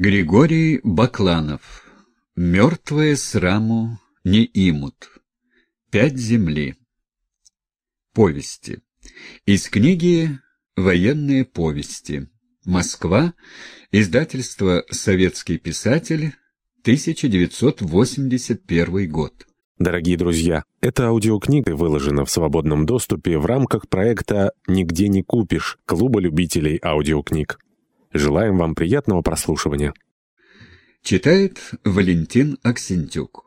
Григорий Бакланов. Мертвые сраму не имут. Пять земли. Повести. Из книги «Военные повести». Москва. Издательство «Советский писатель», 1981 год. Дорогие друзья, эта аудиокнига выложена в свободном доступе в рамках проекта «Нигде не купишь» Клуба любителей аудиокниг. Желаем вам приятного прослушивания. Читает Валентин Аксентюк.